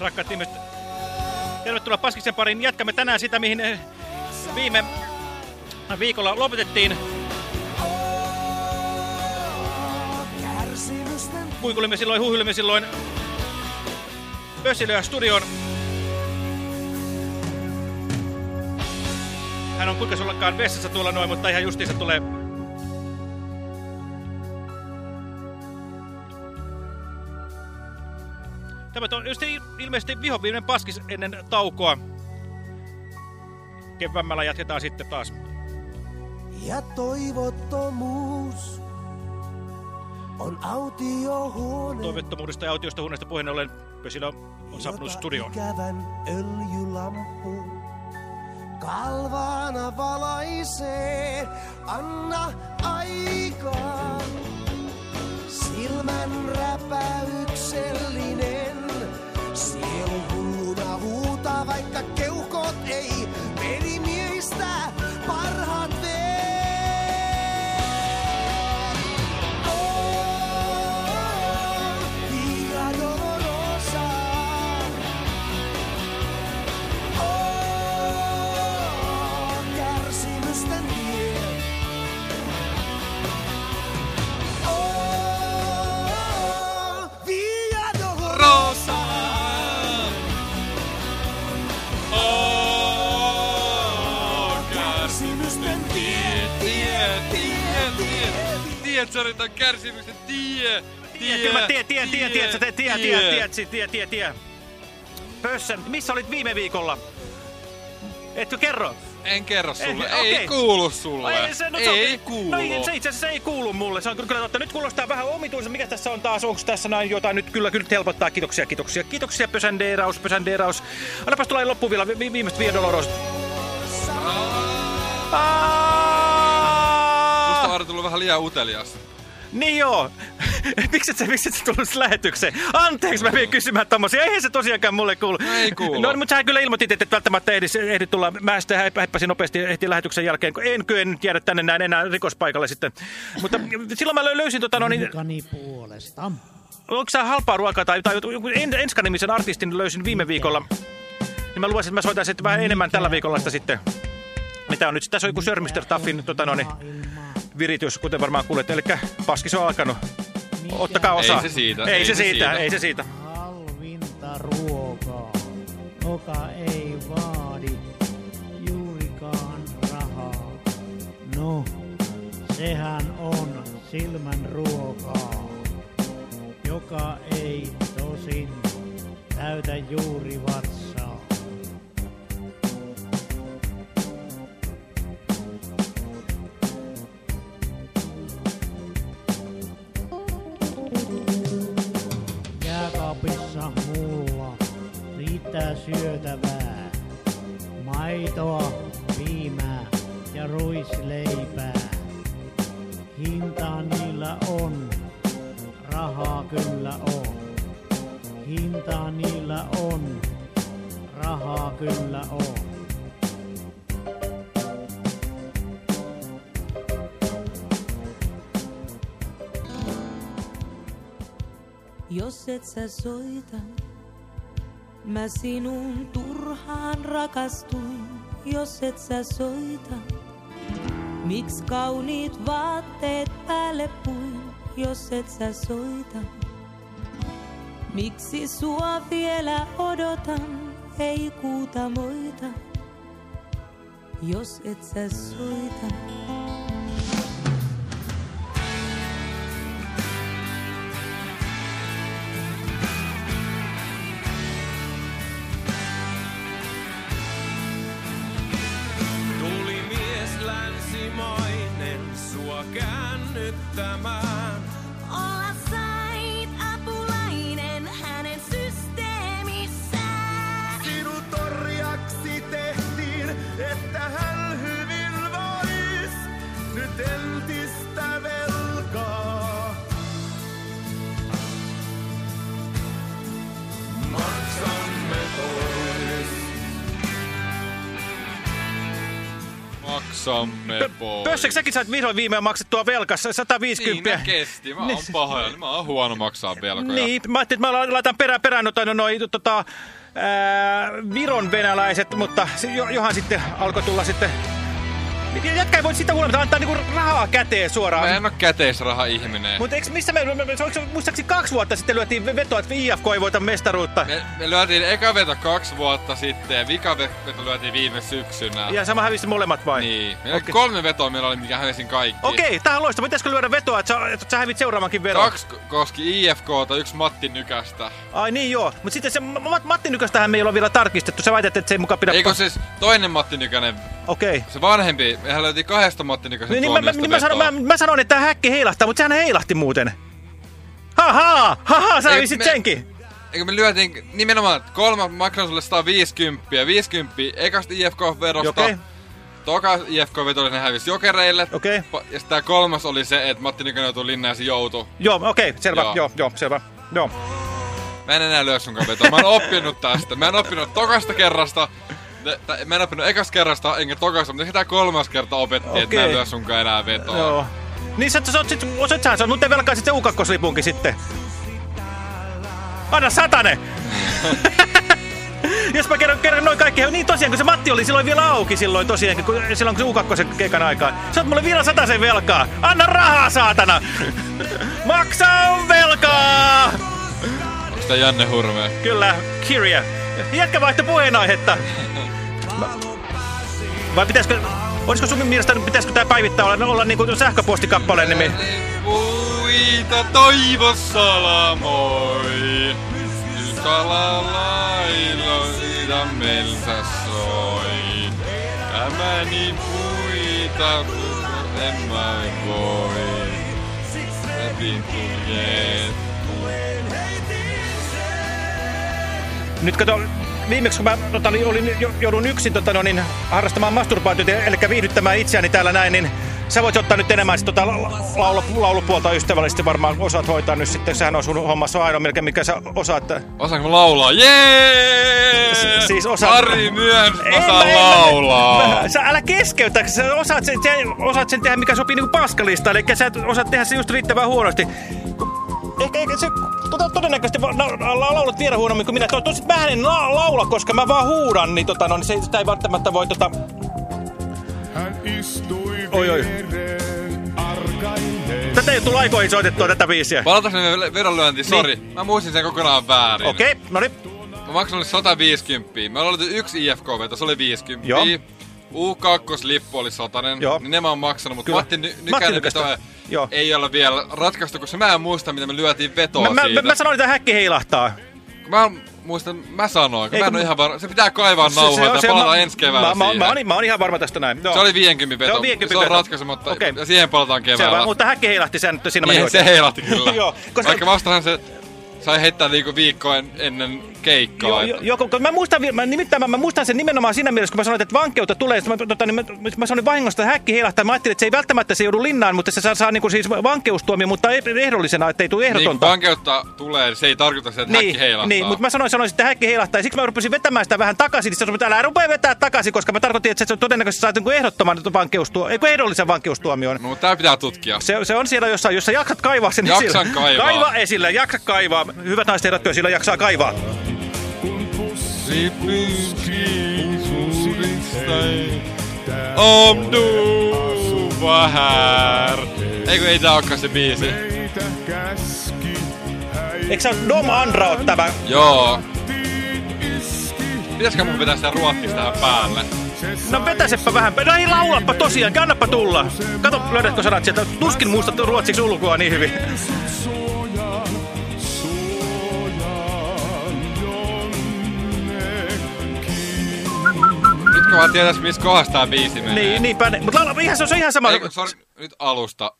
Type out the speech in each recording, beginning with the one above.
Rakkaat ihmiset, tervetuloa Paskiksen pariin. Jatkamme tänään sitä, mihin eh, viime viikolla lopetettiin. Kuinkulimme silloin, huhuilimme silloin Pössilöä studioon. Hän on kuinka sullakaan vessassa tuolla noin, mutta ihan justiinsa tulee Tämä on just ilmeisesti vihoviimeinen paskis ennen taukoa. Keväämällä jatketaan sitten taas. ja toivottomuus on autiohuone. Toivettomuudesta ja autiosta huoneesta puheen ollen Pösilö on saapunut studioon. Ikävän öljylampu kalvana valaisee. Anna aikaa. Silmän räpäyksellinen. Se eu pulo na rua Kärsimysten tie, tie, tie, tie. Tiedät, sanotaan kärsimyksen tie. Tie, mä tie, tie, tie, tie, tie, tie, tie, tie, tie, tie, tie, tie. Pössä, missä olit viime viikolla? Etkö kerro? En kerro sulle. Eh, Ei okei. kuulu sulle. Ai, se, no, se on- ei kuulu. No, ei, se itse asiassa ei kuulu mulle. Se on kyllä totta. Nyt kuulostaa vähän omituisen. Mikä tässä on taas? Onko tässä näin jotain? Nyt kyllä, kyllä helpottaa. Kiitoksia, kiitoksia. Kiitoksia, pösändeeraus, pösändeeraus. Annapas tulee loppuun vielä vi viimeistä Via Dolorosa. Musta on tullut vähän liian utelias. Niin joo. miksi et sä, miksi et sä tullut lähetykseen? Anteeksi, mä vien kysymään tommosia. Eihän se tosiaankaan mulle kuulu. No ei kuulu. No, mutta sä kyllä ilmoitit, että et välttämättä ehdi, ehdi tulla. Mä sitten häippäsin nopeasti ehti lähetyksen jälkeen, kun en kyllä nyt jäädä tänne näin enää rikospaikalle sitten. Mutta silloin mä lö- löysin tota no niin, Kani puolesta. onko sä halpaa ruokaa tai, tai joku en, Enska-nimisen artistin löysin viime viikolla. Niin mä luvasin, että mä soitan sitten vähän enemmän tällä viikolla sitä sitten. Mitä on nyt? Tässä on joku Sir Mr. Taffin tota no niin, viritys, kuten varmaan kuulet. Eli paskis on alkanut. Ottakaa osaa. Ei se siitä, Ei, se, siitä, ei se siitä. Halvinta ruokaa, joka ei vaadi juurikaan rahaa. No, sehän on silmän ruokaa, joka ei tosin täytä juuri vatsaa. mitä syötävää. Maitoa, piimää ja ruisleipää. Hinta niillä on, rahaa kyllä on. Hinta niillä on, rahaa kyllä on. Jos et sä soita, mä sinun turhaan rakastuin. Jos et sä soita, Miks kauniit vaatteet päälle puin, jos et sä soita? Miksi sua vielä odotan, ei kuuta moita, jos et sä soita? Pois. Pössek, säkin sait vihdoin viimein maksettua velkassa Niin, 150. ne kesti. Mä oon pahoja. Mä oon huono maksaa velkoja. Niin, mä ajattelin, että mä laitan perään, perään noita, no, noi, tota, ää, Viron venäläiset, mutta johan sitten alkoi tulla sitten... Jätkä ei voi sitä huolimatta antaa niinku rahaa käteen suoraan. Mä en oo käteisraha-ihminen. Mutta eikö missä me, me, me muistaakseni kaksi vuotta sitten lyötiin vetoa, että IFK ei voita mestaruutta? Me, me lyötiin eka veto kaksi vuotta sitten ja vika veto lyötiin viime syksynä. Ja sama hävisi molemmat vai? Niin. Meillä Okei. kolme vetoa, meillä oli mikä hävisin kaikki. Okei, tähän on loistava. Pitäisikö lyödä vetoa, että sä, että sä hävit seuraavankin veron? Kaksi ko- koski IFKta, yksi Matti Nykästä. Ai niin joo. Mutta sitten se Ma- Matti Nykästähän me ei ole vielä tarkistettu. Sä väität, että se ei mukaan pidä... Eikö siis toinen Matti Nykänen, Okei. se vanhempi, mehän löytiin kahdesta Matti Nykäsen Niin, niin mä, niin mä, sanon, vetoa. mä, mä sanon, että tämä häkki heilahtaa, mutta sehän heilahti muuten. Haha, haha, sä me- senkin. Eikö me lyötiin nimenomaan kolme, maksan sulle 150 ja 50 ekasta IFK-verosta. Okei. Toka IFK-veto ne hävisi jokereille. Okei. Pa- Ja sitten kolmas oli se, että Matti Nykänen joutui linnaan ja se joutui. Joo, okei, selvä. Joo. Joo, joo, selvä. Joo. Mä en enää lyö sunkaan vetoa. Mä oon oppinut tästä. Mä en oppinut tokasta kerrasta. Mä en oppinut ekasta kerrasta, enkä tokasta, mutta ehkä tää kolmas kerta opetti, että mä en lyö sunkaan enää vetoa. Joo. Niin sä, sä oot sit, oot sä, sä oot muuten velkaa sit se U2-lipunkin sitten. Anna satane! Jos mä kerron, kerron noin kaikki, niin tosiaan kun se Matti oli silloin vielä auki silloin tosiaan, kun, silloin kun se U2 keikan aikaan. Sä oot mulle vielä sen velkaa. Anna rahaa, saatana! Maksa velkaa! Tää Janne Hurme? Kyllä, Kirja. Jätkä vaihto puheenaihetta. Vai pitäisikö, olisiko sun mielestä, pitäisikö tää päivittää olla, olla niinku sähköpostikappaleen nimi? Puita toivossa lamoi. Ykala lailla sydämelsä soi. Tämäni puita, en mä voi. Läpi kuljeet. Nyt kato, viimeksi kun mä tota, niin olin, jo- joudun yksin tota, no, niin, harrastamaan masturbaatiota, eli viihdyttämään itseäni täällä näin, niin sä voit ottaa nyt enemmän tota, la- laulu, laulupuolta ystävällisesti varmaan osaat hoitaa nyt sitten. Sehän on sun hommassa ainoa melkein, mikä sä osaat. Osaanko mä laulaa? Jee! S- siis osaat- Ari myös osaa en laulaa. Mä, sä älä keskeytä, sä osaat sen, sä osaat sen tehdä, mikä sopii niinku paskalista, eli sä osaat tehdä se just riittävän huonosti. Ehkä, ehkä se tota, todennäköisesti va- la, la, laulat vielä huonommin kuin minä. To, tosin mä en la, laula, koska mä vaan huudan, niin tota, no, niin se, sitä ei välttämättä voi tota... Hän istui Oi, oi. Tätä ei tullut aikoihin soitettua tätä biisiä. Palataanko me vedonlyöntiin? Sori, mä muistin sen kokonaan väärin. Niin. Okei, okay, no niin. Mä maksan oli 150. Me ollaan yksi IFK-veto, se oli 50. Joo. U2-lippu oli satanen, Joo. niin ne mä oon maksanut, mutta. Matti Ny- Matti Nykänen Nykästä. veto Joo. ei ole vielä ratkaistu, koska mä en muista, mitä me lyötiin vetoa Mä, mä, siitä. mä, mä sanoin, että häkki heilahtaa. Mä muistan, mä sanoin, kun Ei, mä en ole ihan varma. Se pitää kaivaa nauhoilta ja mä- ensi keväällä mä, mä, mä, mä, mä oon ihan varma tästä näin. Joo. Se oli 50 veto. Se on 50 se on ratkaisu, mutta ja siihen palataan keväällä. Selvä, mutta häkki heilahti sen, siinä meni niin, oikein. se heilahti kyllä. Joo, koska- Vaikka vastahan se sai heittää niinku viikkoa en- ennen keikkaa. Jo, jo, kun mä muistan, mä, nimittäin mä, mä muistan sen nimenomaan siinä mielessä, kun mä sanoin, että vankeutta tulee. Mä, tota, niin mä, mä sanoin vahingosta, että häkki heilahtaa. Mä ajattelin, että se ei välttämättä se joudu linnaan, mutta se saa, saa niin kuin siis vankeustuomio, mutta ei- ehdollisena, että ei tule Niin ehdotonta. vankeutta tulee, se ei tarkoita sitä, että häkki heilahtaa. niin, mutta mä sanoin, sanoin, että häkki heilahtaa. Ja siksi mä rupesin vetämään sitä vähän takaisin. Niin sanoin, että älä rupea vetää takaisin, koska mä tarkoitin, että se todennäköisesti saa niin ehdottoman vankeustuomio, ei kun ehdollisen vankeustuomion. No, tää pitää tutkia. Se, se on siellä jossain, jos sä jaksat kaivaa sen Jaksan esille. kaivaa. Kaiva esille, jaksa kaivaa. Hyvät naiset herrat, työ, sillä jaksaa kaivaa. Om du var här. Eikö ei tää olekaan se biisi? Eikö sä Dom Andra oo tämä? Joo. Pitäisikö mun vetää sitä ruottista tähän päälle? No vetäsepä vähän. No ei laulappa tosiaan, kannappa tulla. Kato, löydätkö sanat sieltä. Tuskin muistat ruotsiksi ulkoa niin hyvin. Kun mä tietäis, missä kohdassa tää biisi menee. Niin, niinpä. ne- Mutta laula, ihan, se on ihan sama. Eikö, sorry, nyt alusta.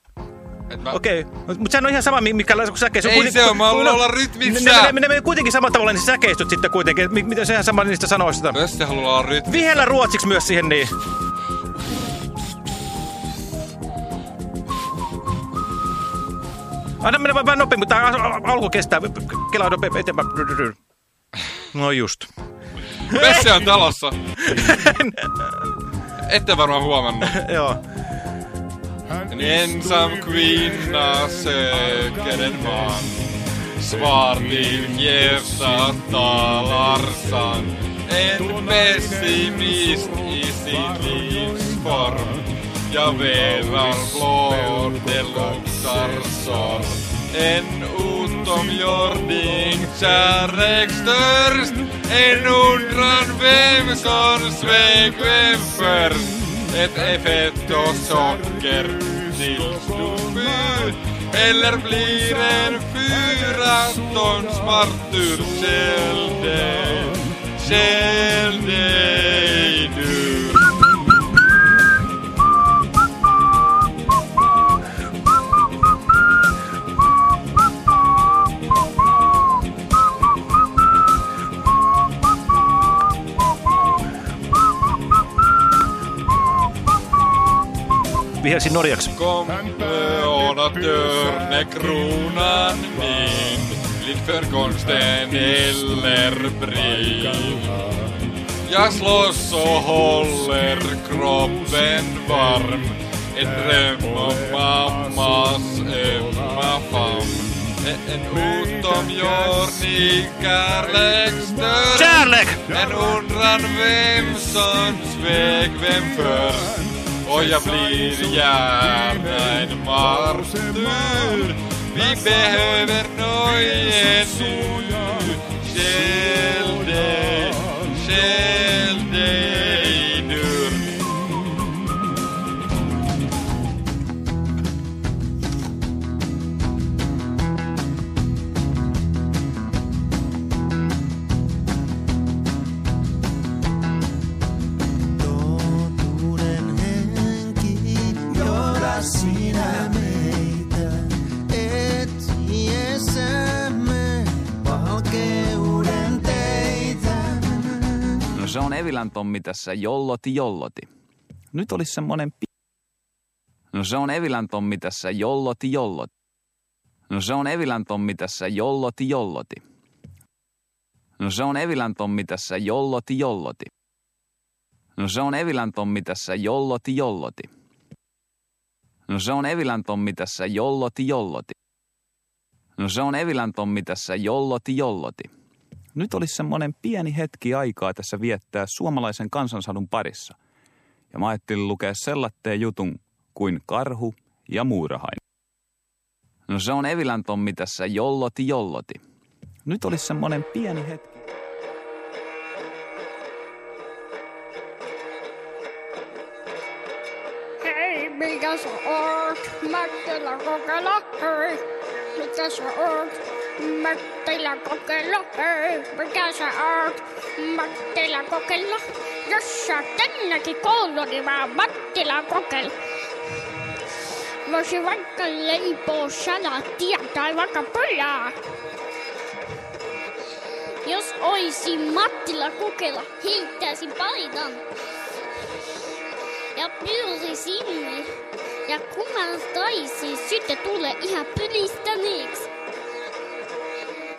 Mä... Okei, mutta sehän on ihan sama, mi- mikä säkeistys. Ei se oo, mä haluan laulaa rytmissä. Ne, ne, ne, ne menee kuitenkin samalla tavalla niin säkeistöt sitten kuitenkin. Mi- Mitä sehän sama niistä sanoista. Jos se haluaa olla rytmi. Vihellä ruotsiksi myös siihen niin. Anna mennä vähän nopeammin, mutta al- alku kestää. Kelaa nopeammin eteenpäin. No just. Vesse on talossa. Ette varmaan huomannut. Joo. En ensam kvinna söker en man Svar till hjärtat talar sann En pessimist i sin livsform Jag velar blå, det luktar sorg En utomjording kärlekstörst En undran vem som svek vem först ett är fett och socker tills du fyr Eller blir en fyra tons martyr Kjell dig, kjell dig Vihelsin Norjaksi. Konsten eller brin. Jag slåss och håller kroppen varm En dröm om mammas ömma famn En utomjording kärleksdörr Kärlek! En undran vem som svek vem först Och jag blir gärna en martyr. Vi behöver nöje nu. Kjell dig, kjell dig sinä meitä etsiessämme valkeuden teitä. No se on Evilän Tommi tässä jolloti jolloti. Nyt olisi semmonen pi... No se on Evilän Tommi tässä jolloti jolloti. No se on Evilän Tommi tässä jolloti jolloti. No se on Evilän Tommi tässä jolloti jolloti. No se on Evilän Tommi tässä jolloti jolloti. No se on Evilän Tommi tässä jolloti jolloti. No se on Evilän Tommi tässä jolloti jolloti. Nyt olisi semmoinen pieni hetki aikaa tässä viettää suomalaisen kansansadun parissa. Ja mä ajattelin lukea sellatteen jutun kuin karhu ja muurahainen. No se on Evilän Tommi tässä jolloti jolloti. Nyt olisi semmoinen pieni hetki. Mikä sä oot? Mättilä kokeilla, hei. Mikä sä oot? Mättilä kokeilla, hei. Mikä sä oot? Mättilä kokeilla. Jos sä tännekin koulu, niin mä Mattila kokeilla. Voisi vaikka leipoa salaattia tai vaikka pulaa. Jos oisin Mattila kokeilla, heittäisin paidan. Ja pyysi sinne. Ja kun mä taisin, sitten tulee ihan pylistäneeksi.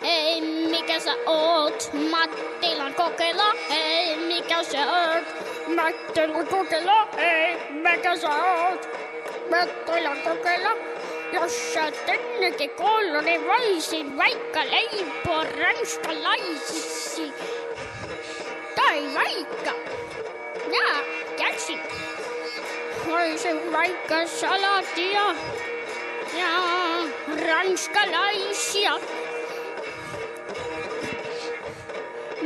Hei, mikä sä oot? Mattilan kokeilla. Hei, mikä sä oot? Mattilan kokeilla. Hei, mikä sä oot? Mattilan kokeilla. Jos sä tännekin kolla, niin voisin vaikka leipoa ranskalaisiksi. Tai vaikka, jaa, käsin. Voisin vaikka salatia ja ranskalaisia.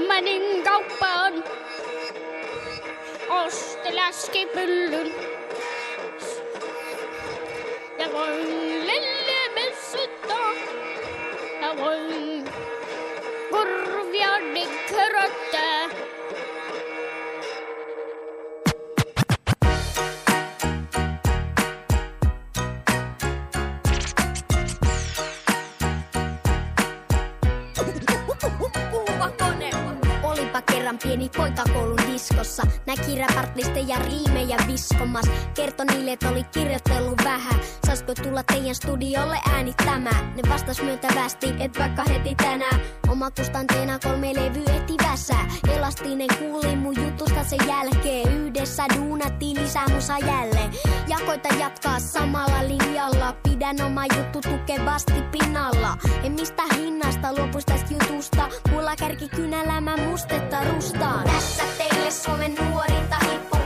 Menin kauppaan, ostin läskipyllyn. Ja voin lellemessuttaa. Ja voin diskossa. Näki räpärtistejä riimejä viskomas. Kertoi niille, että oli kirjoitellut vähän. Saisko tulla teidän studiolle äänittämään? Ne vastas myöntävästi, et vaikka heti tänään. Oma kustanteena kolme levy eti väsää. Elastinen kuuli mun jutusta sen jälkeen. Yhdessä duunattiin lisää musa jälleen. Ja koita jatkaa samalla linjalla. Pidän oma juttu tukevasti pinnalla. En mistä hinnasta luopuis tästä jutusta. Mulla kärki kynällä mä mustetta rustaan. Tässä teille Suomen nuorinta hiphopia.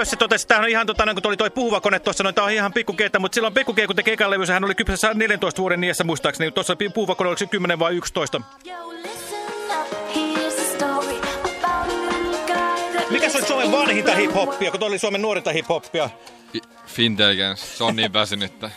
Pössi totesi, että on ihan, tota, niin kun tuli toi puhuva kone tuossa, noin, tämä on ihan pikkukeetta, mutta silloin pikkuke, kun teki ekan levy, hän oli kypsässä 14 vuoden iässä muistaakseni, tuossa puhuva kone, oliko se 10 vai 11? Mikä se oli Suomen vanhinta hip-hoppia, kun toi oli Suomen nuorinta hip-hoppia? Fintelligence, se on niin väsynyttä.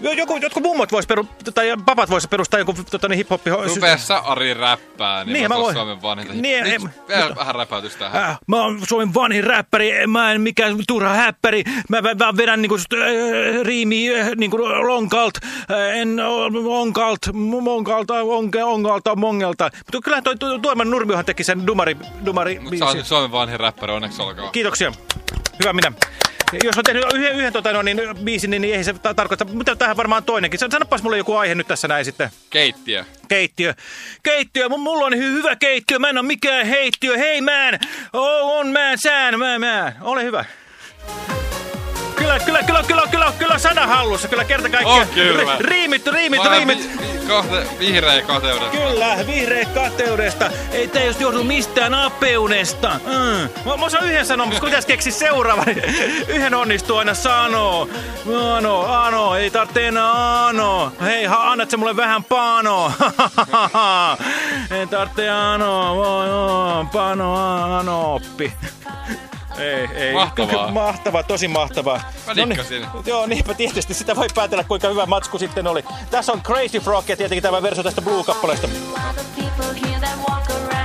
Jo- Joku, jotkut mummot vois peru, tai papat vois perustaa joku tota, niin hip-hoppi. Rupee sä Ari räppää, niin, Niin, mä mä voin. Suomen vanhinta. Niin, Niin, Nyt vielä vähän räpäytys tähän. Äh, mä oon Suomen vanhin räppäri, mä en mikään turha häppäri. Mä vä- vaan vedän niinku äh, riimi äh, niinku lonkalt, äh, en onkalt, monkalta, onke, onkalta, mongelta. Mutta kyllähän toi tu- Tuoman Nurmiohan teki sen dumari, dumari Mut sä oot Suomen vanhin räppäri, onneksi olkoon. Kiitoksia. Hyvä minä. Jos on tehnyt yhden, yhden tota, no, niin, biisin, niin, niin ei se ta- tarkoita, mutta tähän varmaan toinenkin. San- Sanopas mulle joku aihe nyt tässä näin sitten. Keittiö. Keittiö. Keittiö. M- Mulla on hy- hyvä keittiö. Mä en ole mikään heittiö. Hei man. Oh, on man sään. Mä, mä. Ole hyvä. Kyllä, kyllä, kyllä, kyllä, kyllä, kyllä sana hallussa. Kyllä kerta kaikkiaan. On kyllä. Ri- riimit, riimit, Mä riimit. vi- kahte, vihreä kateuden. Kyllä, vihreä kateudesta. Ei tää just johdu mistään apeunesta. Mm. Mä, mä osaan yhden sanoa, mutta kun pitäisi keksiä seuraavan. Yhden onnistuu aina sanoo. Ano, ano, ei tarvitse enää ano. Hei, ha, annat se mulle vähän pano. ei tarvitse ano, voi, pano, ano, oppi. Ei, ei. Mahtavaa. Mahtavaa, tosi mahtavaa. Mä Noniin. dikkasin. Joo, niinpä tietysti. Sitä voi päätellä, kuinka hyvä matsku sitten oli. Tässä on Crazy Frog ja tietenkin tämä versio tästä Blue-kappaleesta.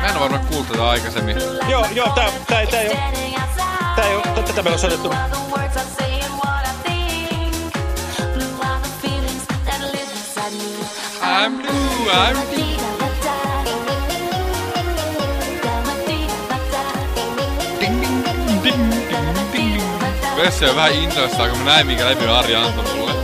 Mä en ole varmaan kuullut tätä aikaisemmin. Joo, joo, tää, tää, tää oo, tää ei oo, tätä meillä on soitettu. I'm blue, I'm blue. Vessi on vähän innoissaan, kun mä näin, minkä levy Ari antoi mulle.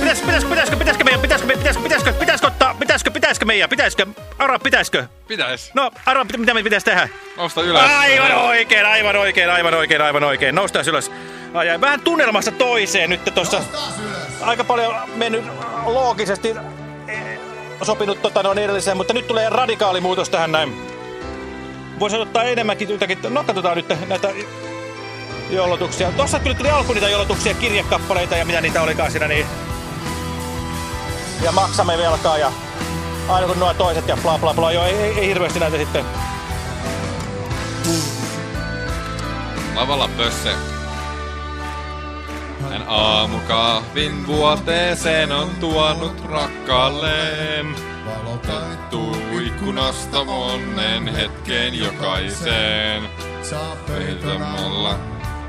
Pitäisikö, pitäisikö, pitäisikö, pitäisikö meidän, pitäisikö, meidän, pitäisikö, pitäisikö, pitäisikö ottaa, pitäisikö, pitäisikö meidän, pitäisikö, arvaa, pitäisikö? Pitäis. No, arvaa, mitä, mitä me pitäisi tehdä? Nousta ylös. Aivan oikein, aivan oikein, aivan oikein, aivan oikein. Noustaan ylös. Ai, ai, vähän tunnelmasta toiseen nyt tuossa. Aika paljon mennyt loogisesti eh, sopinut tota, noin edelliseen, mutta nyt tulee radikaali muutos tähän näin. Voisi ottaa enemmänkin jotakin. No katsotaan nyt näitä jollotuksia. Tuossa kyllä tuli alkuun niitä jollotuksia, kirjekappaleita ja mitä niitä olikaan siinä niin. Ja maksamme velkaa ja aina kun nuo toiset ja bla bla bla. Joo, ei, ei, ei hirveästi näitä sitten. Lavalla pösse. Hän aamukahvin vuoteeseen on tuonut rakkaalleen. Valotaituu ikkunasta monen hetken jokaiseen. Peitämällä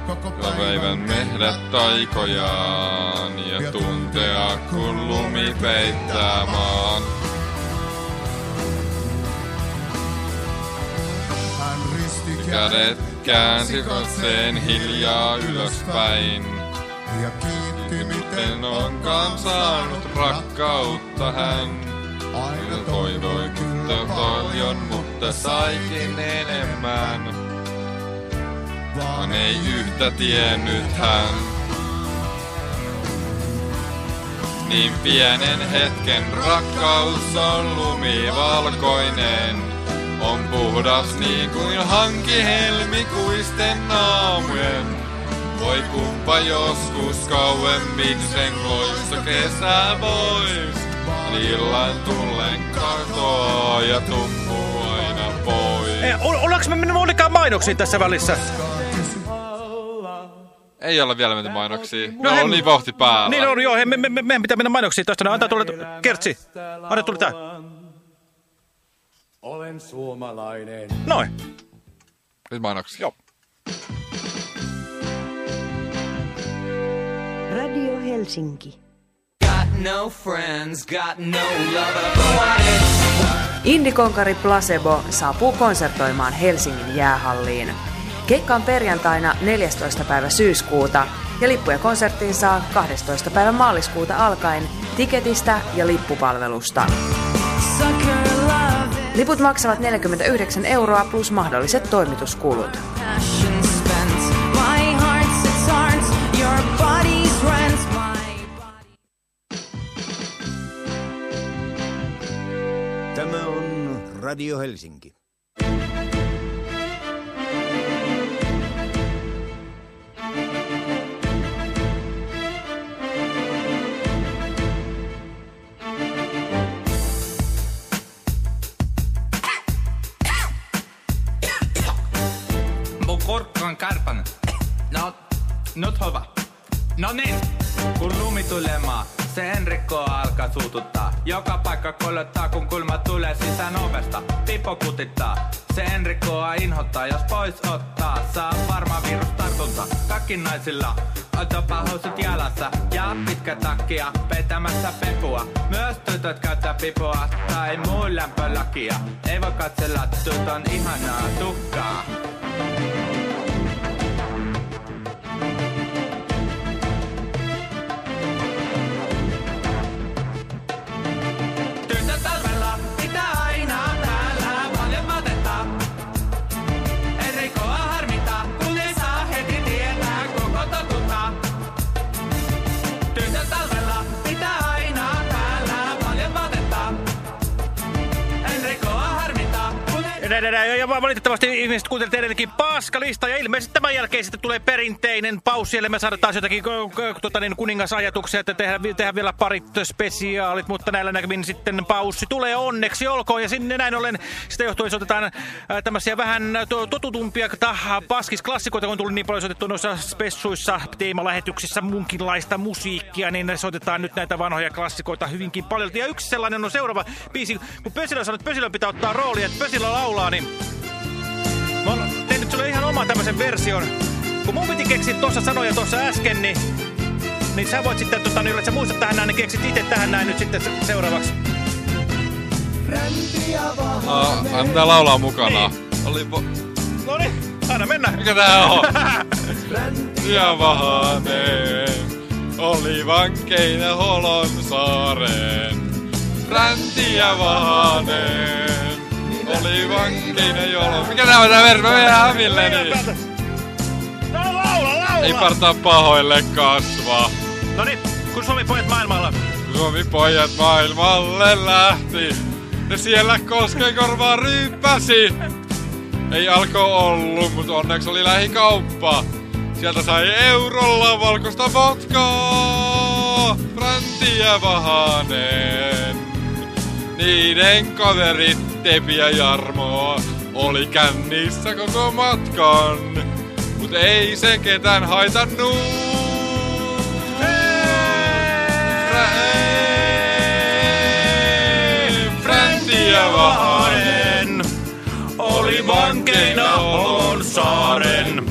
koko päivän mehdät taikojaan ja tuntea kun lumi peittää maan. Hän risti Kädet käänsi katseen hiljaa ylöspäin. ja kiitti Miten onkaan saanut rakkautta hän? Aina Toivoi kyllä paljon, mutta saikin enemmän. Vaan ei yhtä tiennyt hän. Niin pienen hetken rakkaus on lumivalkoinen. On puhdas niin kuin hanki helmikuisten aamujen. Voi kumpa joskus kauemmin sen loista kesää pois. Illan tullen katoaa ja tummuu aina pois. Ei, ol- ollaanko me mennyt ollenkaan mainoksiin tässä välissä? Ei olla vielä menty mainoksiin. No No, en- on niin vauhti päällä. Niin on, joo. He, me, me, me, meidän pitää mennä mainoksiin tästä. No, Antaa tulla, Kertsi. Anna tulla tää. Olen suomalainen. Noin. Nyt mainoksiin. Joo. Radio Helsinki. No friends, got no lover. Indikonkari Placebo saapuu konsertoimaan Helsingin jäähalliin. Keikka on perjantaina 14. päivä syyskuuta ja lippuja konserttiin saa 12. päivä maaliskuuta alkaen tiketistä ja lippupalvelusta. Liput maksavat 49 euroa plus mahdolliset toimituskulut. Your body's. Radio Helsinki. Mun kurkku on kärpänyt. No, nyt hyvä. Joka paikka kolottaa, kun kulma tulee sisään ovesta. Pipo kutittaa, se Enrikkoa inhottaa, jos pois ottaa. Saa varma virustartunta, kaikki naisilla. Otapa housut jalassa ja pitkä takkia petämässä pepua. Myös tytöt käyttää pipoa tai muun lämpölakia. Ei voi katsella tytön ihanaa tukkaa. Kun ei Nä, nä, nä, Ja valitettavasti ihmiset kuuntelevat edelleenkin paskalista ja ilmeisesti tämän jälkeen sitten tulee perinteinen paussi, eli me saadaan taas jotakin tota, niin, kuningasajatuksia, että tehdään, tehdään vielä parit spesiaalit, mutta näillä näkymin sitten paussi tulee onneksi olkoon. Ja sinne näin ollen sitä johtuen soitetaan äh, tämmöisiä vähän to- totutumpia paskisklassikoita, kun tullut niin paljon soitettu noissa spessuissa, teemalähetyksissä munkinlaista musiikkia, niin soitetaan nyt näitä vanhoja klassikoita hyvinkin paljon. Ja yksi sellainen on seuraava biisi, kun Pösilö sanoi, että Pösilön pitää ottaa rooli, että Pösilö laulaa, niin Mä oon tehnyt sulle ihan oman tämmöisen version. Kun mun piti keksiä tuossa sanoja tuossa äsken, niin, niin sä voit sitten, tota, niin, että sä muistat tähän näin, niin keksit itse tähän näin nyt sitten se- seuraavaksi. Aa, ai mitä laulaa mukana? Oli vo... No niin, anna mennä. Mikä tää on? ja vahaneen oli vankeina Holon saareen. Ränti ja vahaneen oli vankeina jolo. Mikä tää on tää versi? Mä menen hämilleni. No laula, laula! Ei partaa pahoille kasvaa. No niin, kun Suomi pojat maailmalla. Suomi pojat maailmalle lähti. Ne siellä koskenkorvaa ryyppäsi. Ei alko ollut, mutta onneksi oli lähikauppa. Sieltä sai eurolla valkoista vodkaa. Franti ja Vahanen. Niiden kaverit Tepi ja Jarmo oli kännissä koko matkan. Mut ei sen ketään haitannut. Fränti ja Vahanen oli vankeina Holon saaren.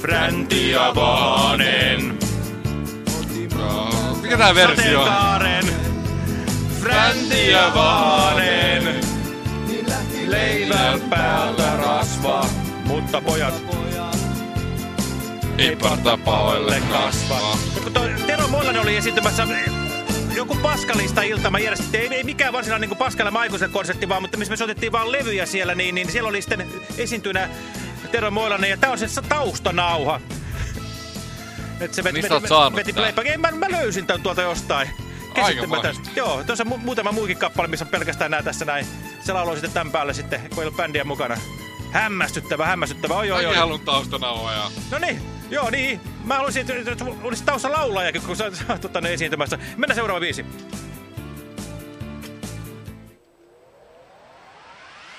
Fränti ja Vahanen. Mikä tää versio on? Ja Vahanen. Leivän päältä rasva. Mutta pojat Ei parta pahoille kun toi Tero Mollanen oli esiintymässä joku paskalista ilta, mä järjestettiin, ei, ei mikään varsinainen niin Paskalle Maikuisen konsertti, vaan mutta missä me soitettiin vaan levyjä siellä, niin, niin siellä oli sitten esiintynä Tero Moilanen, ja tää on se taustanauha. Et se veti, Mistä oot saanut playback. Ei, mä, mä löysin tän tuolta jostain. Käsittämätöntä. Joo, tuossa on mu muutama muukin kappale, missä on pelkästään nää tässä näin. Se lauloi sitten tämän päälle sitten, kun ei ole bändiä mukana. Hämmästyttävä, hämmästyttävä. Oi, oi, Mäkin oi. haluan taustanauhoja. No niin, joo niin. Mä haluaisin, että olisi tausta laulajakin, kun sä oot tota, ne esiintymässä. Mennään seuraava biisi.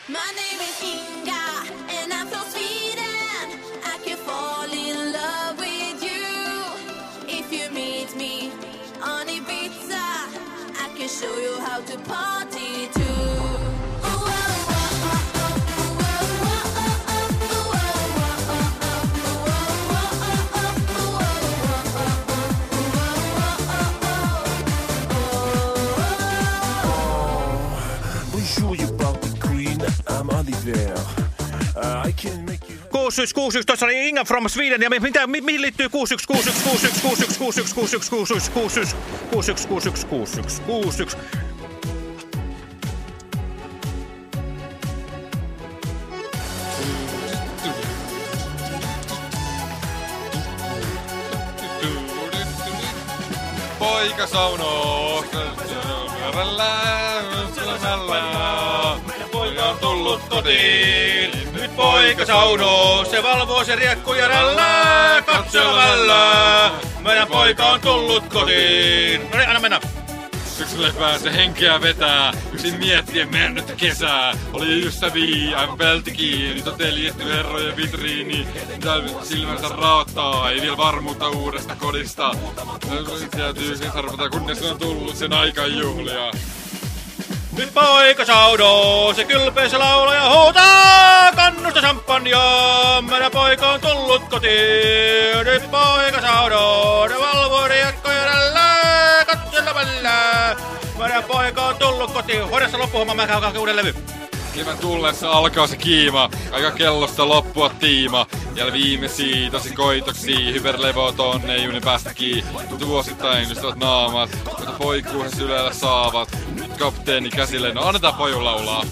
My name is Inga, and I'm from show you how to party too. Bonjour, you bumpy queen. I'm Oliver. Uh, I can make. 6161, tuossa oli Inga from Sweden, ja mi- mitä, mi, mihin liittyy 6161, 6161, 6161, 6161, 6161, 6161, on tullut kotiin. Nyt poika saunoo, se valvoo se riekkuja rällää katselemalla. Meidän poika on tullut kotiin. No niin, anna mennä. Syksyllä pääsee henkeä vetää, yksin miettien mennyttä kesää. Oli ystäviä, aivan pelti kiinni, toteljetty herrojen vitriini. Mitä silmänsä raottaa, ei vielä varmuutta uudesta kodista. Täytyy sen sarvata, kunnes on tullut sen aika juhlia. Nyt poika saunoo, se kylpeä se laulaja huutaa kannusta champanjaa. Meidän poika on tullut kotiin. Nyt poika saunoo, ne valvoo riekkoja rällää katselemalla. Meidän poika on tullut kotiin. Hoidassa loppuhomma, mä käyn uuden levy. Kevään tullessa alkaa se kiima, aika kellosta loppua tiima. Ja viimeisiä tosi koitoksia, hyperlevoton, ei juuri päästä kiinni. Vuosittain ystävät naamat, mutta poikuu he syleillä saavat. Nyt kapteeni käsille, no annetaan pojun laulaa.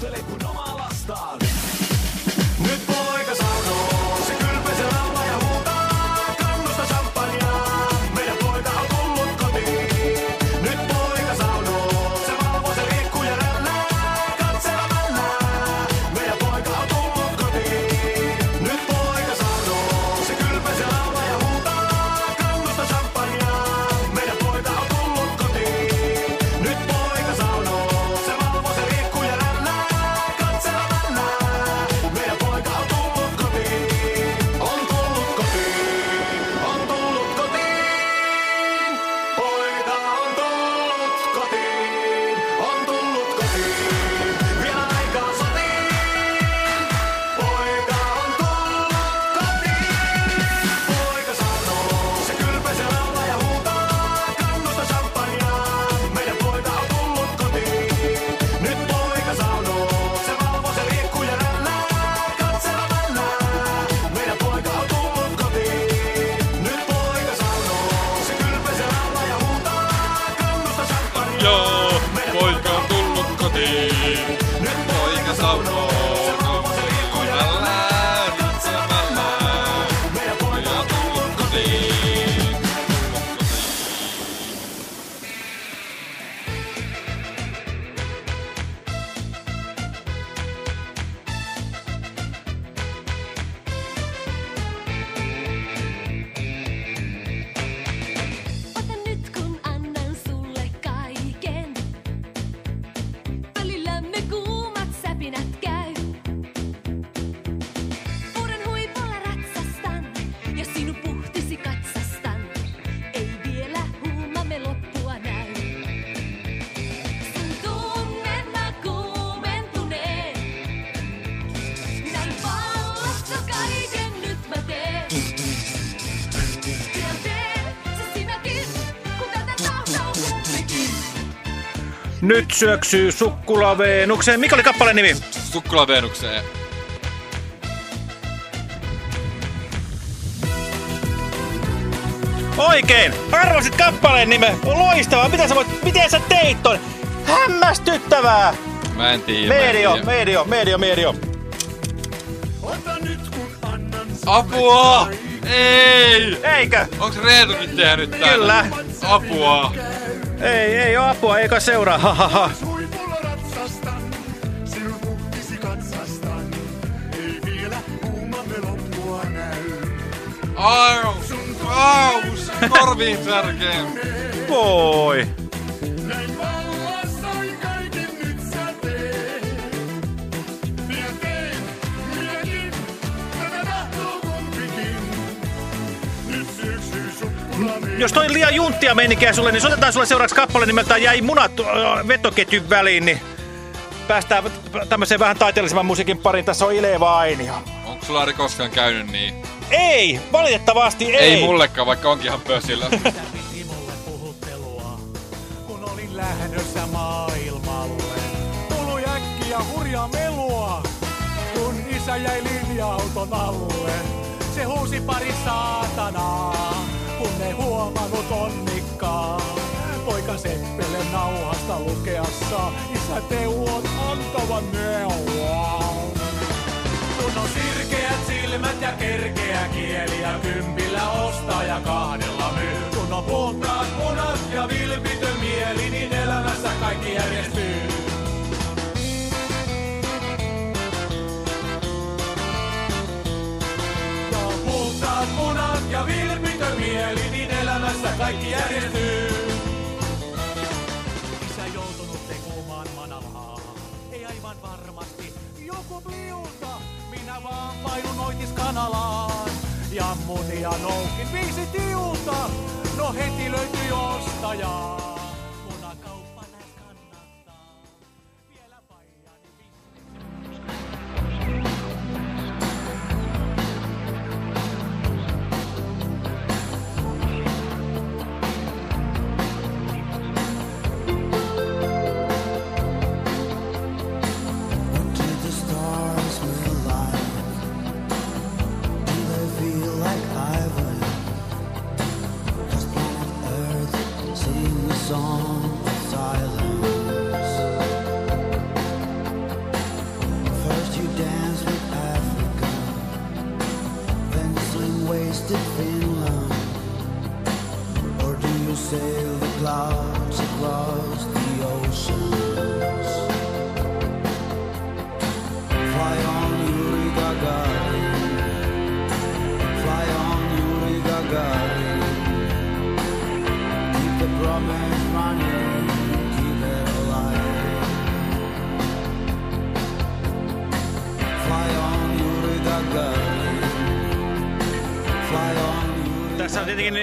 Nyt syöksyy sukkulaveenukseen. Mikä oli kappaleen nimi? Sukkulavenukseen. Oikein! Arvasit kappaleen nime! Loistavaa! Mitä sä voit, miten sä teit ton? Hämmästyttävää! Mä en tiedä. mä en Medio, tiedä. medio, medio, medio. Apua! Ei! Eikö? Onks Reetukin tehnyt tän? Kyllä. Apua! Ei, ei oo apua, eikä seuraa. Ha, ha, ha. Au! Au! Korviin särkeen! Voi. Näin Jos toi liian junttia meininkiä sulle, niin soitetaan sulle seuraavaksi kappale nimeltään Jäi munat vetoketjun väliin, niin päästään tämmöiseen vähän taiteellisemman musiikin pariin. Tässä on Ile Vainio. Onko sulla Ari koskaan käynyt niin? Ei, valitettavasti ei. Ei mullekaan, vaikka onkin ihan pösillä. kun olin lähdössä maailmalle. Tuli äkkiä hurja melua, kun isä jäi linja-auton alle. Se huusi pari saatanaa, kun ei huomannut onnikkaa. Poika Seppele nauhasta lukeassa, isä Teuon antavan neuvoa. Kun on sirkeät silmät ja kerkeä kieli ja kympillä ostaa ja kahdella myy. Kun on puhtaat munat ja vilpitön mieli, niin elämässä kaikki järjestyy. Kaikki järjestyy. Isä joutunut tekumaan manalhaa, ei aivan varmasti joku liulta. Minä vaan painun oitis kanalaan ja munia noukin viisi tiulta. No heti löytyi ostajaa.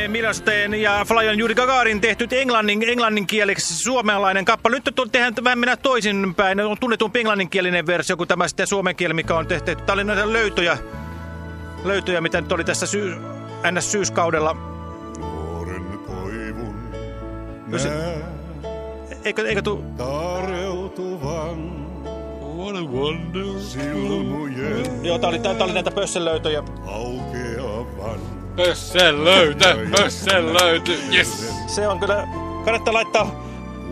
Milosteen ja Flyan Juri Gagarin tehty englannin, englanninkieliksi suomalainen kappale. Nyt on tehdään vähän mennä toisinpäin. On tunnetumpi englanninkielinen versio kuin tämä sitten suomen kieli, mikä on tehty. Tämä oli näitä löytöjä, löytöjä mitä nyt oli tässä syy, NS-syyskaudella. Nuoren toivon Jos- nää Eikö, eikö tu... tareutuvan What a silmujen Joo, tää oli, tää, tää oli näitä pösselöytöjä. aukeavan. Pössen löytö, pössen löytö, yes! Se on kyllä... Kannattaa laittaa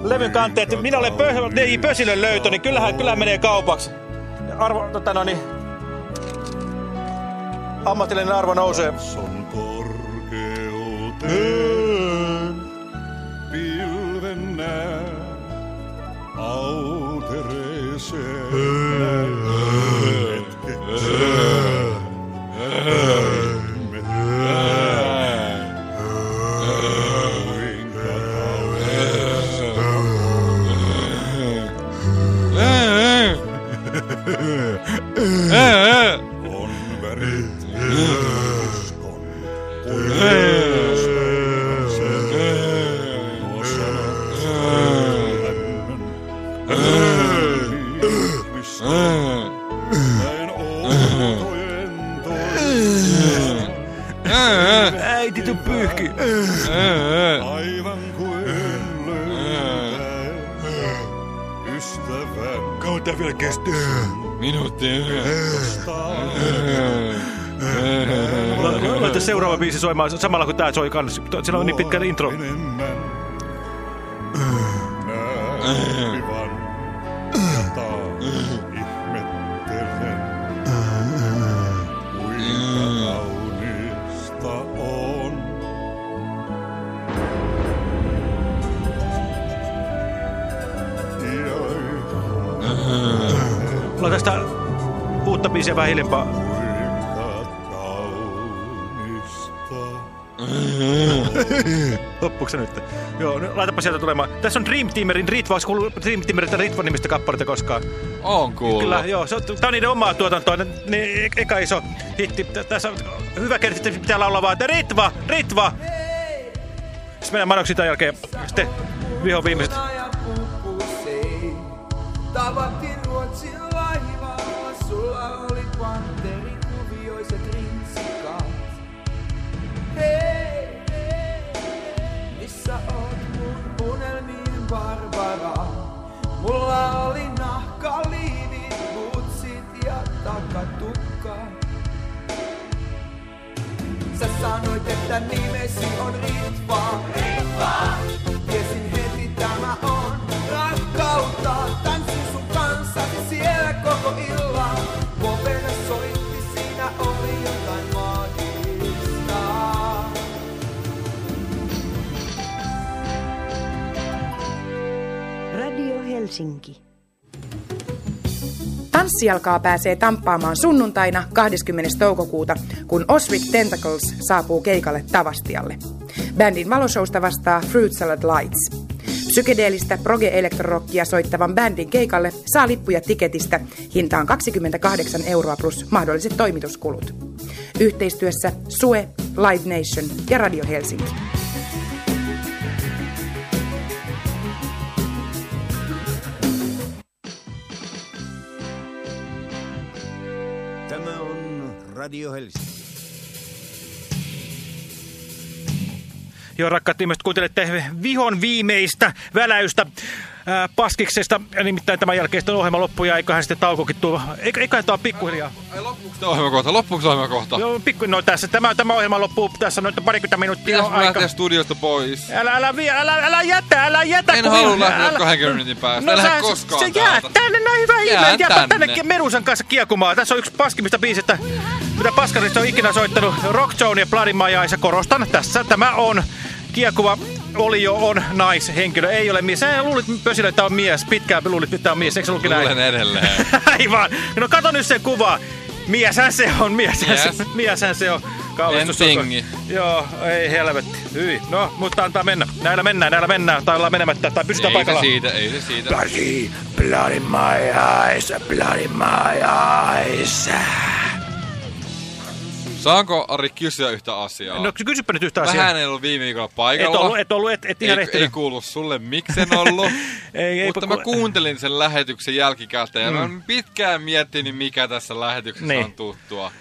levyn kanteet. Minä olen pö, DJ Pösilön löytö, niin kyllähän, kyllähän menee kaupaksi. Arvo, tota no niin... Ammatillinen arvo nousee. Korkeuteen Kestää? Minuutti. Laita seuraava biisi soimaan samalla kun tää soi kans. Siinä on niin pitkä intro. Biisiä vähän hiljempaa. Loppuuko se nyt? Joo, no, laitapa sieltä tulemaan. Tässä on Dream Teamerin Ritva. Olisi kuullut Dream Teamerilta Ritva nimistä kappaletta koskaan. On kuullut. Kyllä, joo. Se on, tää on niiden omaa tuotantoa. Ne, ne, e- eka iso hitti. Tä- Tässä on hyvä että pitää laulaa vaan, että Ritva, Ritva. Sitten mennään manoksi tämän jälkeen. Sitten viho viimeiset. Tavattiin Mulla oli nahkaliivit, butsit ja takatukka. Sä sanoit, että nimesi on Ritva. Ritva! Helsinki. Tanssijalkaa pääsee tamppaamaan sunnuntaina 20. toukokuuta, kun Osric Tentacles saapuu keikalle Tavastialle. Bändin valoshowsta vastaa Fruit Salad Lights. Psykedeellistä proge-elektrorockia soittavan bändin keikalle saa lippuja tiketistä hintaan 28 euroa plus mahdolliset toimituskulut. Yhteistyössä Sue, Live Nation ja Radio Helsinki. Tämä on Radio Helsinki. Joo, rakkaat ihmiset, kuuntelette vihon viimeistä väläystä ää, paskiksesta. Nimittäin tämän jälkeen sitten ohjelma loppuu ja eiköhän sitten taukokin tuo. Eikö, eiköhän tämä pikkuhiljaa? Ai loppuuko tämä ohjelma kohta? Loppuuko ohjelma kohta? Joo, pikku, no tässä. Tämä, tämä ohjelma loppuu tässä noin parikymmentä minuuttia Pitäis aika. lähteä studiosta pois? Älä, älä, vie, älä, älä jätä, älä jätä. En halua lähteä älä- 20 minuutin päästä. No en lähde sä- koskaan Se jää tänne, no hyvä ihme. Jääpä tänne. tänne Merusan kanssa kiekumaan. Tässä on yksi paskimmista biisistä, mitä Paskarista on ikinä soittanut. Rock Zone ja Bloody Majaisa. Korostan, tässä tämä on kiekuva oli jo on naishenkilö, ei ole mies. Sä luulit Pösilö, että tämä on mies. Pitkään luulit, että tämä on mies. Eikö se luki näin? Luulen edelleen. Aivan. No kato nyt se kuva. Mieshän se on, mieshän, Yes. se, mieshän se on. Kauhistus En on- tingi. Joo, ei helvetti. Hyvin. No, mutta antaa mennä. Näillä mennään, näillä mennään. Tai ollaan menemättä, tai pysytään Ei se paikallaan. siitä, ei se siitä. Bloody, bloody my eyes, bloody my eyes. Saanko Ari kysyä yhtä asiaa? No kysypä nyt yhtä asiaa. Vähän ei ollut viime viikolla paikalla. Et ollut, et ollut, et, et ihan ei, ehtinyt. ei kuulu sulle, miksen ollut. Ei, Mutta eipä mä kuuntelin sen lähetyksen jälkikäteen ja Mm. mä oon pitkään miettinyt, mikä tässä lähetyksessä Niin. on tuttua.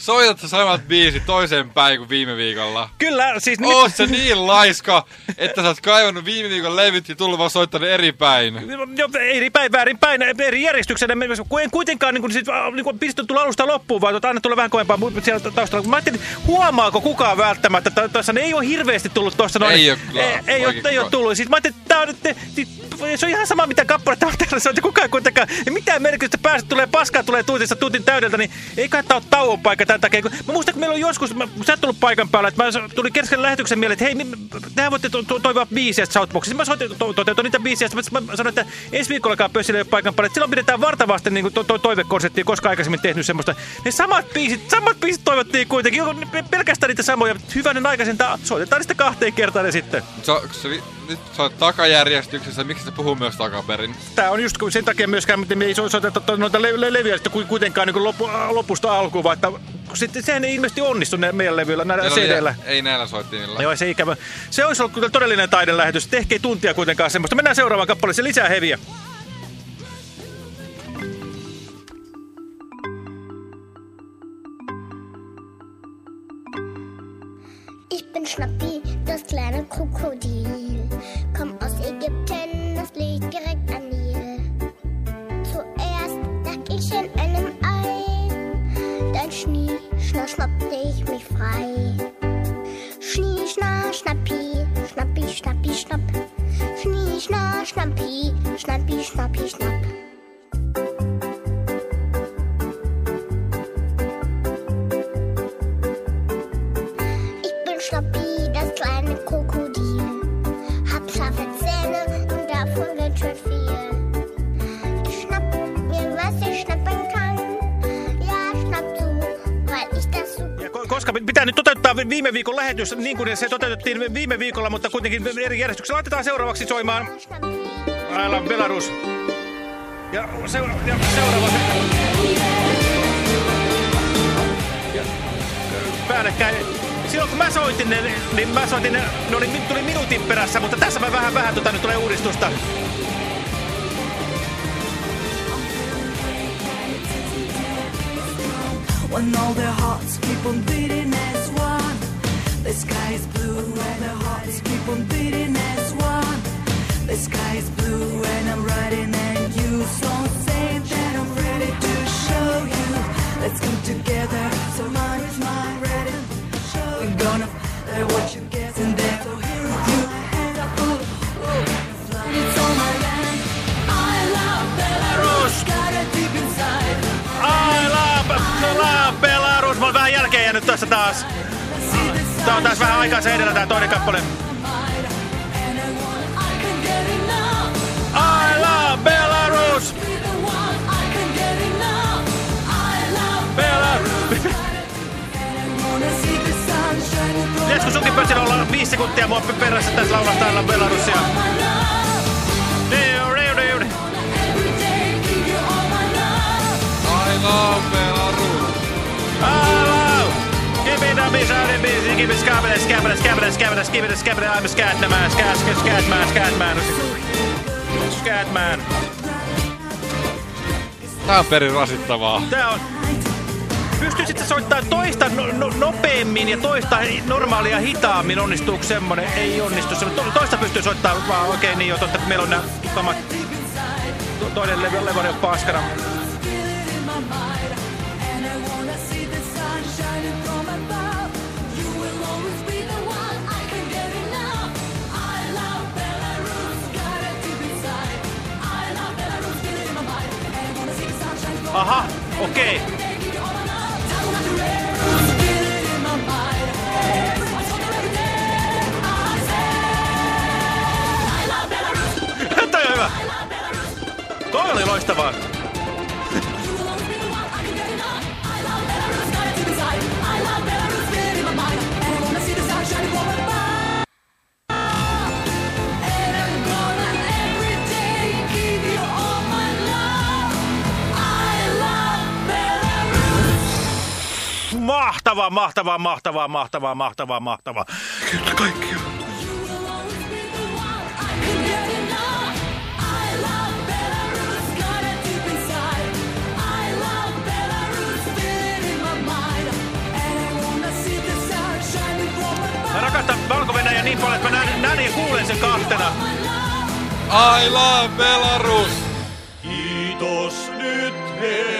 Soitat sä samat biisit toiseen päin kuin viime viikolla. Kyllä, siis... Oot sä niin laiska, että sä oot kaivannut viime viikon levyt ja tullut vaan soittanut eri päin. Joo, eri päin, väärin päin, eri järjestyksenä. Kun en kuitenkaan niin kuin, sit, äh, niin kuin, pistetty tulla alusta loppuun, vaan tuota, anna tulla vähän kovempaa siellä taustalla. Mä ajattelin, huomaako kukaan välttämättä, että tuossa ei ole hirveästi tullut tuossa noin. Ei oo kyllä, Ei, ei, ole, ei ole tullut. Siis mä ajattelin, että tää on nyt, se on ihan sama mitä kappaletta on täällä, se on, että kukaan kuitenkaan, ei mitään merkitystä päästä tulee paskaa, tulee tuutista tuutin täydeltä, niin eiköhän tää ole tauon paikka tämän takia. Kun, mä muistan, kun meillä on joskus, mä, sä et tullut paikan päällä, että mä tuli kesken lähetyksen mieleen, että hei, mi- tähän voitte to, to, toivoa biisiä Southboxissa. Mä soitin, to, toteutin niitä biisiä, sitten mä sanoin, että ensi viikollakaan pössille ei ole paikan päällä. että Silloin pidetään vartavasti niin to, to, toivekonserttia, koska aikaisemmin tehnyt semmoista. Ne samat biisit, samat biisit toivottiin kuitenkin, pelkästään niitä samoja. Hyvänen aikaisen, tää, soitetaan niistä kahteen kertaan ne sitten. So, so, nyt sä oot takajärjestyksessä, miksi sä puhuu myös takaperin? Tää on just sen takia myöskään, miten me ei so- soiteta noita le le leviä kuitenkaan niin lopu lopusta alkuun, vaan että kun sitten sehän ei ilmeisesti onnistu ne meidän levyillä, näillä CD-llä. Ei näillä soittimilla. Joo, se ikävä. Se olisi ollut kyllä todellinen taidelähetys. Tehkei tuntia kuitenkaan semmoista. Mennään seuraavaan kappaleeseen lisää heviä. Ich bin Schnappi, das kleine Krokodil. Komm aus Ägypten, das liegt direkt am Nil. Zuerst mich in einem Dann schnie, schna, schnappte ich mich frei. Schnie, schna, schnappi, schnappi, schnappi, schnapp. Schnie, schna, schnappi, schnappi, schnappi, schnapp. Koska pitää nyt toteuttaa vi- viime viikon lähetys niin kuin se toteutettiin viime viikolla, mutta kuitenkin eri järjestyksessä. Laitetaan seuraavaksi soimaan love Belarus. Ja, seura ja seuraava... Ja, päällekkäin. Silloin kun mä soitin ne, niin mä soitin ne, ne oli, tuli minuutin perässä, mutta tässä mä vähän vähän tota, nyt tulee uudistusta. When all their hearts keep on beating as one. The sky is blue and their hearts keep on beating as one. The sky is blue and I'm riding and you so say that I'm ready to show you. Let's come together. So mine is mine, ready to show. We're gonna what you get tässä taas. Tää on taas vähän aikaa se edellä tää toinen kappale. I love Belarus! Belarus! Pitäisikö sunkin pötsin olla viisi sekuntia mua perässä tässä laulasta I love Belarusia? I love Belarus. I love! Scabbing, scabbing, scabbing, scabbing, scabbing, scabbing, I'm a scatman, scat, scat, scatman, scatman. Scatman. Tää on perin rasittavaa. Tää on... Pystyisit sä soittaa toista no, no, nopeammin ja toista normaalia hitaammin? Onnistuuko semmonen? Ei onnistu. Se- to- Toista pystyy soittamaan vaan oikein niin jo, totta meillä on samat... to- Toinen levy, levy on paskana. Aha, okei. Toi on hyvä. Toi oli loistavaa. Mahtavaa, mahtavaa, mahtavaa, mahtavaa, mahtavaa, mahtavaa. Kyllä kaikki on. Mä rakastan valko niin paljon, että mä näen, näen ja kuulen sen kahtena. I love Belarus. Kiitos nyt Herran,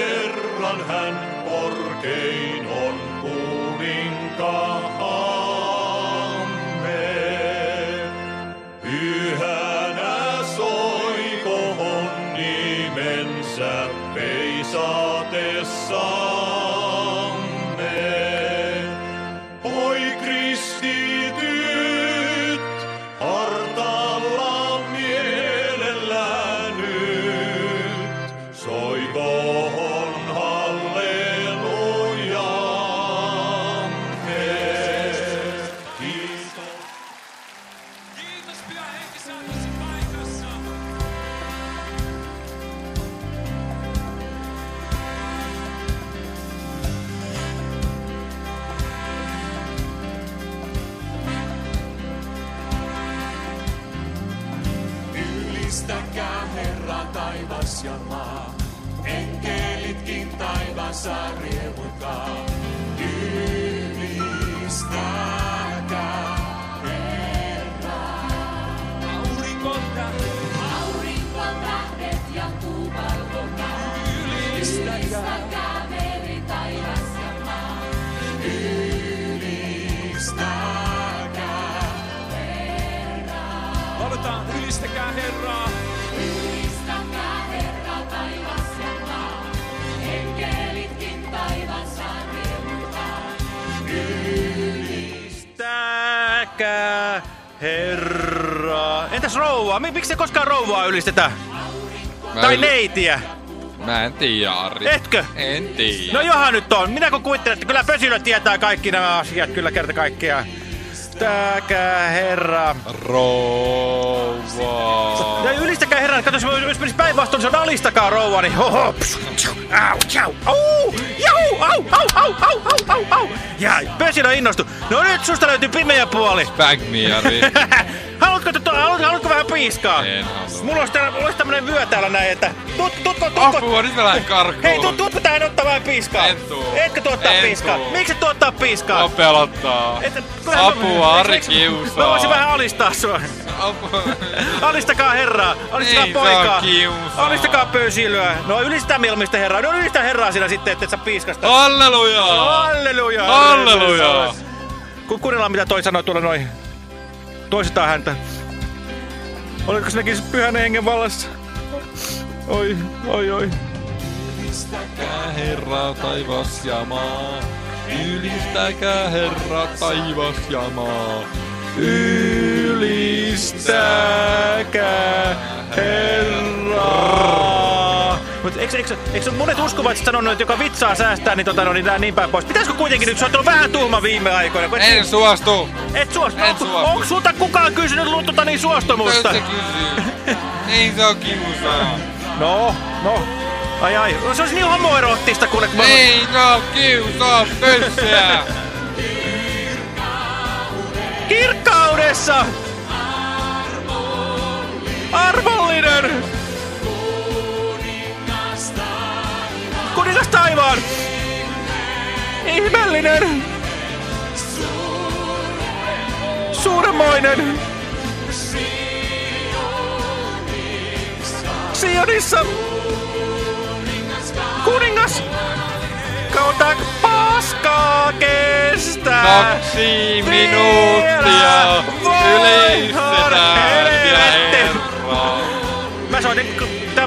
ei koskaan rouvaa ylistetä? Mä Tai yl- neitiä? Mä en tiedä, Ari. Etkö? En tiedä. No johan nyt on. Minä kun kuvittelen, että kyllä pösilö tietää kaikki nämä asiat, kyllä kerta kaikkiaan. Ylistäkää Herra. Rouva. Ja ylistäkää Herran. Kato, jos- menisi päinvastoin, se on alistakaa rouva, niin hoho. Au, tjau, au, jau, au, au, au, au, au, au, au. Ja pösilö innostu. No nyt susta löytyy pimeä puoli. Spank me, Ari. Haluatko, to, haluatko, haluatko vähän piiskaa? En halua. Mulla olisi, täällä, olisi tämmönen vyö täällä näin, että... Tuut, tuutko, tuutko? Apua, nyt mä lähden karkuun. Hei, tuut, tuutko tähän ottaa vähän piiskaa? En tuu. Etkö tuottaa En piiskaa? tuu. Miksi et tuottaa piiskaa? Mua pelottaa. Et- mä- Apua, Ari kiusaa. Mä voisin vähän alistaa sua. Apua. Alistakaa herraa, alistakaa Ei poikaa. Alistakaa pösilyä. No ylistä mieluummin herraa. No ylistä herraa siinä sitten, että et sä piiskasta. Halleluja! Halleluja! Halleluja! Ku, kuunnellaan mitä toi sanoi tuolla noin. Toistetaan häntä. Oletko sinäkin pyhän hengen vallassa? Oi, oi, oi. Ylistäkää Herra taivas ja maa. Ylistäkää Herra taivas ja maa. Ylistäkää Herraa. Mut eikö, eikö, eikö monet uskovaiset sanonut, että joka vitsaa säästää, niin, tota, no, niin, niin päin pois. Pitäisikö kuitenkin nyt, se on vähän tuhma viime aikoina. kun et- En suostu. Et suostu. En Onko, suostu. onko sulta kukaan kysynyt tota niin suostumusta? Pössä kysyy. Ei se oo kiusaa. No, no. Ai ai, se olisi niin homoeroottista kuule. kun mä- Ei se oo kiusaa pössää. Kirkkaudessa! Armollinen! Kuningas taivaan! Ihmeellinen! Suuremmoinen! Sionissa! Kuningas! Kautta paskaa kestää! Kaksi minuuttia. Ylistetään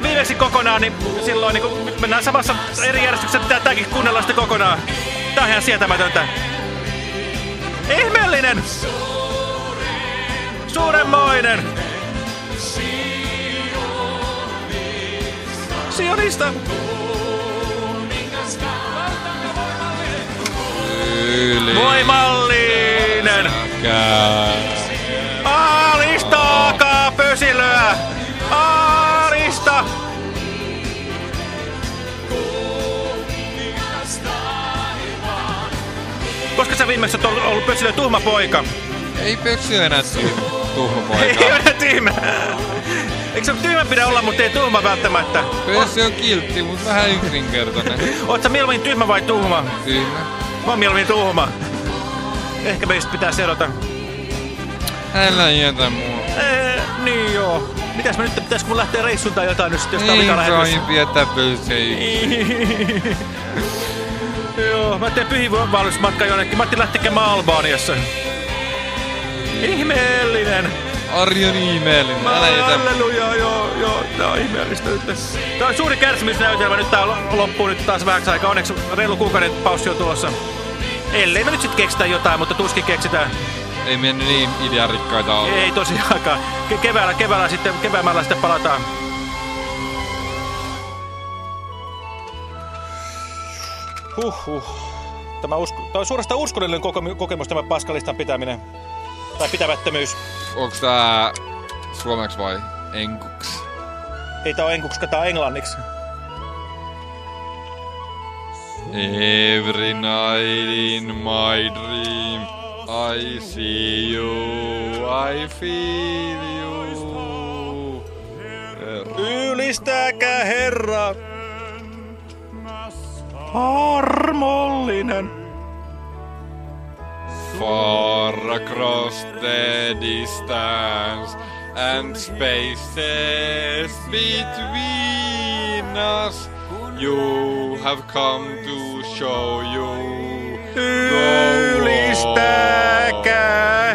k- tää viimeksi kokonaan, niin silloin niin kun mennään samassa eri järjestyksessä, pitää tääkin kuunnella sitä kokonaan. Tää on ihan sietämätöntä. Ihmeellinen! Suuremmoinen! Sionista! Voimallinen! Alistakaa pösilöä! Koska sä viimeksi oot ollut- pösilö tuhma poika? Ei pöksy enää. Tuhma Ei poika. ole tyhmä. Eikö se tyhmä pidä olla, mutta ei tuhma välttämättä? Pössy on kiltti, mut vähän yksinkertainen. Oot sä mieluummin tyhmä vai tuhma? Tyhmä. Mä oon mieluummin tuhma. Ehkä meistä pitää seurata. Älä jätä mua. Ee, niin joo. Mitäs mä nyt, pitäisikö mun lähteä reissuun tai jotain nyt sitten, jos tää Niin sai lähetys? viettää pössä yksin. Joo, mä teen pyhiinvaellusmatka jonnekin. Matti lähti tekemään Albaaniassa. Ihmeellinen. Arjo niin ihmeellinen. Älä jätä. Halleluja, joo, joo, tää on ihmeellistä nyt. Tää on suuri kärsimysnäytelmä, nyt tää lo- loppuu nyt taas vähäksi aikaa. Onneksi reilu kuukauden paussi on tulossa. Ellei me nyt sit keksitä jotain, mutta tuskin keksitään. Ei mennyt niin idearikkaita olla. Ei tosiaankaan. Ke- keväällä, keväällä sitten, keväämällä sitten palataan. Huhhuh. Tämä, usko, tämä on suorastaan uskonnollinen koke- kokemus tämä paskalistan pitäminen. Tai pitämättömyys. Onks tää suomeksi vai enkuksi? Ei tää ole enkuksi, tää on englanniksi. Every night in my dream I see you, I feel you. Ylistäkää Herra! Armollinen. Far across the distance and spaces between us You have come to show you. Ylistäkää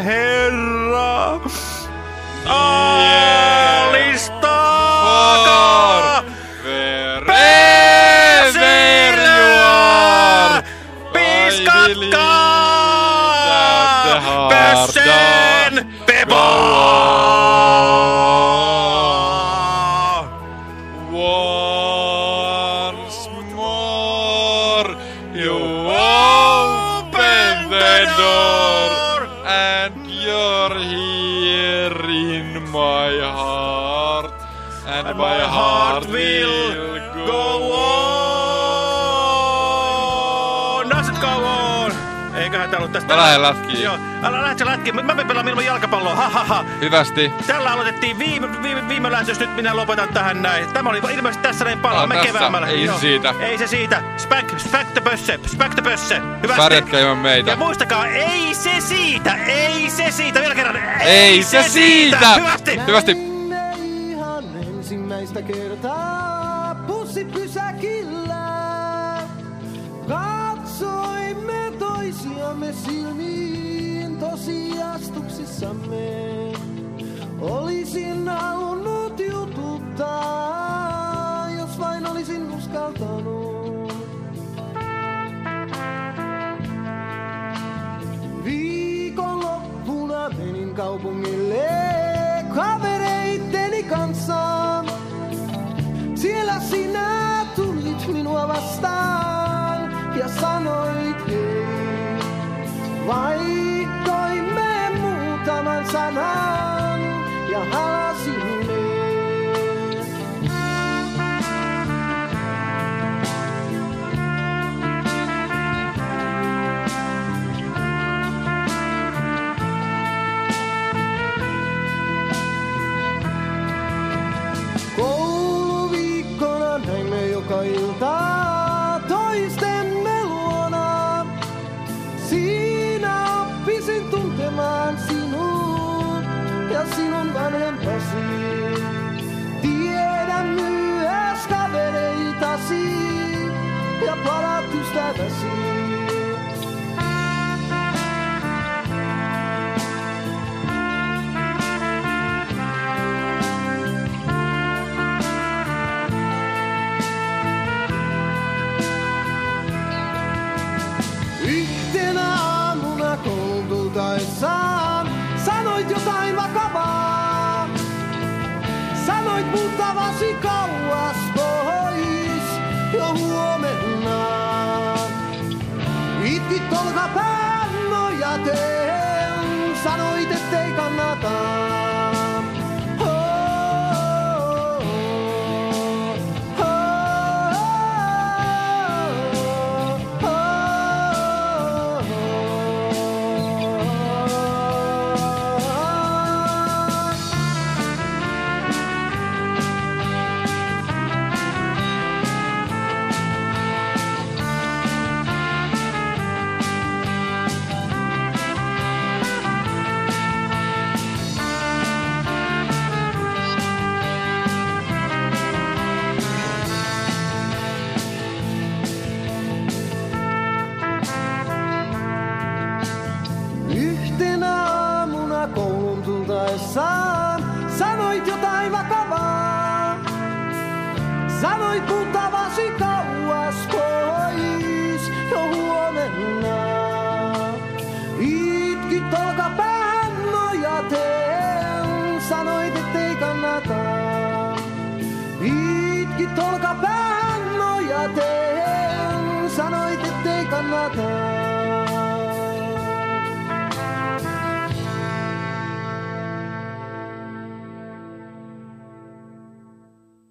Herra! Alistakaa! Mä lähden lätkiin. Joo, älä lähde sä lätkiin. Mä mä pelaan ilman jalkapalloa. Ha, ha, ha. Hyvästi. Tällä aloitettiin viime, viime, viime lähetys, nyt minä lopetan tähän näin. Tämä oli ilmeisesti tässä näin palaa. Me keväämällä. Ei se siitä. Ei se siitä. Späk, späk the pösse, späk the pösse. Hyvästi. Pärjätkää ilman meitä. Ja muistakaa, ei se siitä, ei se siitä. Vielä kerran, Ei se siitä! Hyvästi. Hyvästi. ihan ensimmäistä kertaa bussipysäkillä. Katsoimme toisiamme silmiin tosiastuksissamme. Olisin halunnut jututtaa, jos vain olisin uskaltanut. Viikonloppuna menin kaupungille kavereitteni kanssa. Siellä sinä tulit minua vastaan ja sanoit. Vaihtoimme muutaman sanan ja halasimme. Sinun vanhempasi. Tiedän myös kavereitasi ja parat ystäväsi. Yhtenä aamuna Sanoit muuttavasi kauas pois jo huomenna. Itkit olkapään nojaten, sanoit ettei kannata.